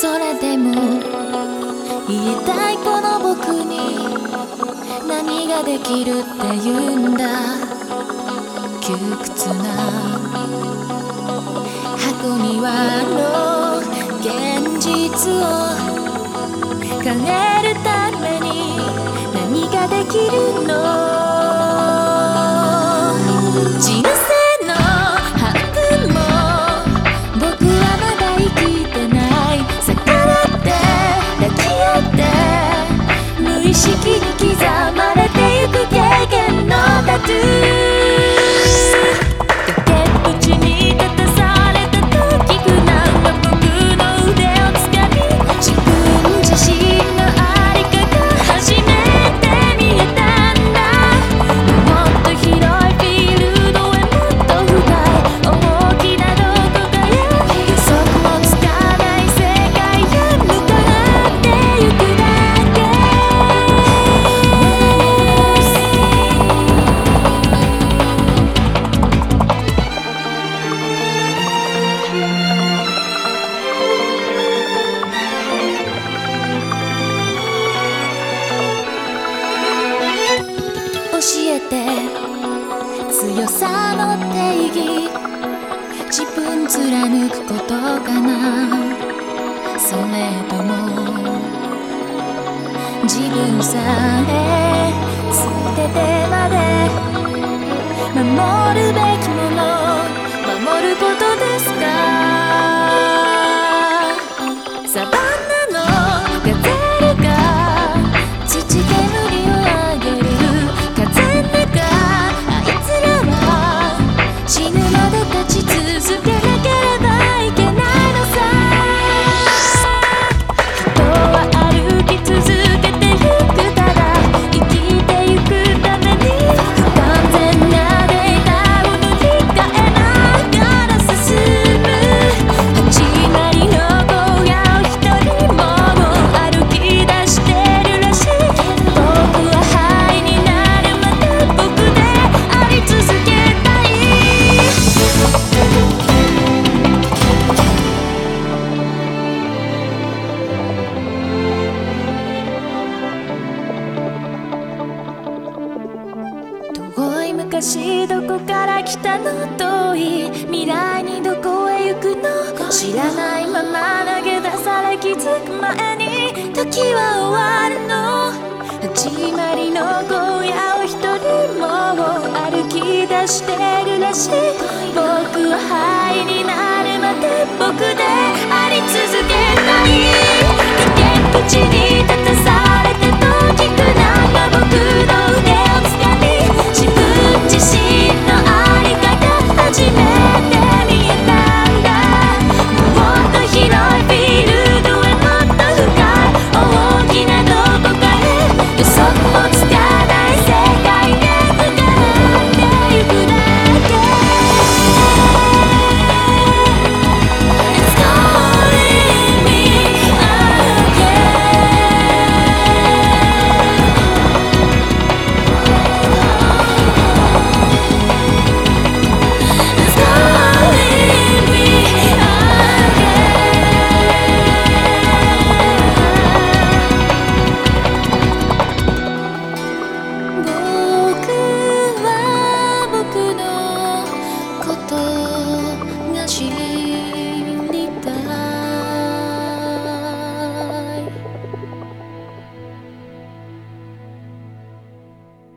それでも言いたいこの僕に何ができるって言うんだ。窮屈な箱庭の現実を変えるために何ができるの？っさの定義自分貫くことかな。それとも自分さえ捨ててまで守るべき立ち続け昔どこから来たの遠い未来にどこへ行くの知らないまま投げ出され気づく前に時は終わるの始まりの荒野を一人も歩き出してるらしい僕は灰になる